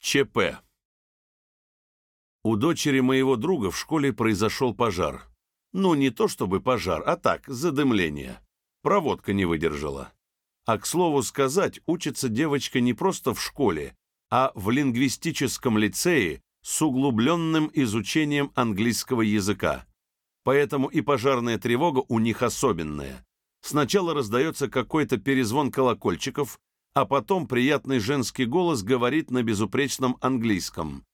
ЧП. У дочери моего друга в школе произошел пожар. Ну, не то чтобы пожар, а так, задымление. Проводка не выдержала. А к слову сказать, учится девочка не просто в школе, а в лингвистическом лицее с углубленным изучением английского языка. Поэтому и пожарная тревога у них особенная. Сначала раздается какой-то перезвон колокольчиков, а потом приятный женский голос говорит на безупречном английском.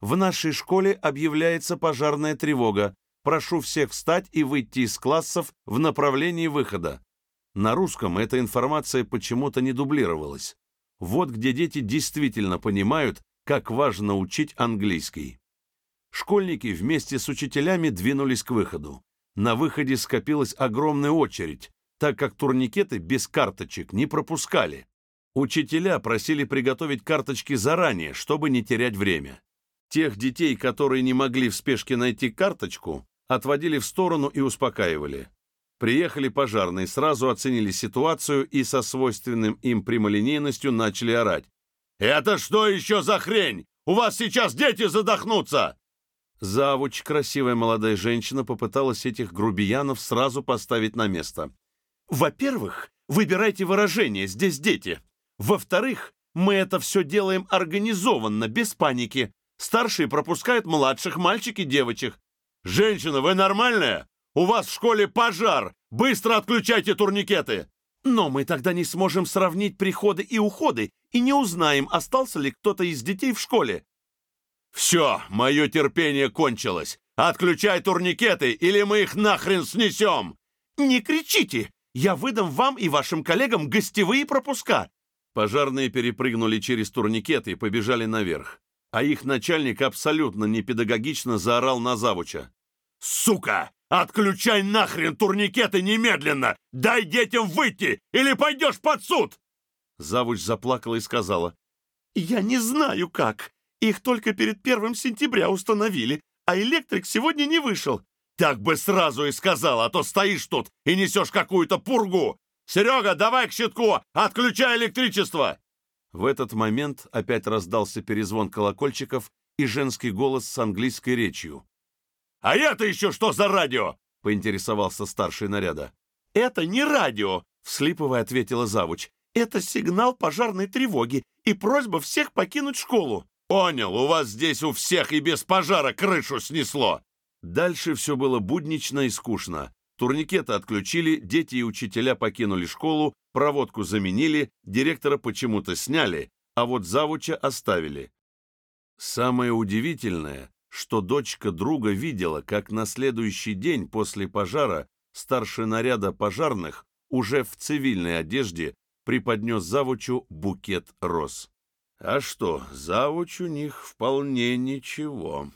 «В нашей школе объявляется пожарная тревога. Прошу всех встать и выйти из классов в направлении выхода». На русском эта информация почему-то не дублировалась. Вот где дети действительно понимают, как важно учить английский. Школьники вместе с учителями двинулись к выходу. На выходе скопилась огромная очередь, так как турникеты без карточек не пропускали. Учителя просили приготовить карточки заранее, чтобы не терять время. Тех детей, которые не могли в спешке найти карточку, отводили в сторону и успокаивали. Приехали пожарные, сразу оценили ситуацию и со свойственным им прямолинейностью начали орать. «Это что еще за хрень? У вас сейчас дети задохнутся!» Завуч, красивая молодая женщина, попыталась этих грубиянов сразу поставить на место. «Во-первых, выбирайте выражение «здесь дети». Во-вторых, мы это все делаем организованно, без паники. Старшие пропускают младших, мальчики и девочек. «Женщина, вы нормальная? У вас в школе пожар! Быстро отключайте турникеты!» Но мы тогда не сможем сравнить приходы и уходы и не узнаем, остался ли кто-то из детей в школе. «Все, мое терпение кончилось. Отключай турникеты, или мы их нахрен снесем!» «Не кричите! Я выдам вам и вашим коллегам гостевые пропуска. Пожарные перепрыгнули через турникеты и побежали наверх. А их начальник абсолютно непедагогично заорал на завуча. «Сука! Отключай нахрен турникеты немедленно! Дай детям выйти, или пойдешь под суд!» Завуч заплакала и сказала. «Я не знаю как. Их только перед первым сентября установили, а электрик сегодня не вышел». «Так бы сразу и сказал, а то стоишь тут и несешь какую-то пургу! «Серега, давай к щитку! Отключай электричество!» В этот момент опять раздался перезвон колокольчиков и женский голос с английской речью. «А это еще что за радио?» — поинтересовался старший наряда. «Это не радио!» — вслипывая ответила завуч. «Это сигнал пожарной тревоги и просьба всех покинуть школу». «Понял, у вас здесь у всех и без пожара крышу снесло!» Дальше все было буднично и скучно. Турникеты отключили, дети и учителя покинули школу, проводку заменили, директора почему-то сняли, а вот завуча оставили. Самое удивительное, что дочка друга видела, как на следующий день после пожара старший наряда пожарных уже в цивильной одежде преподнес завучу букет роз. А что, завуч у них вполне ничего.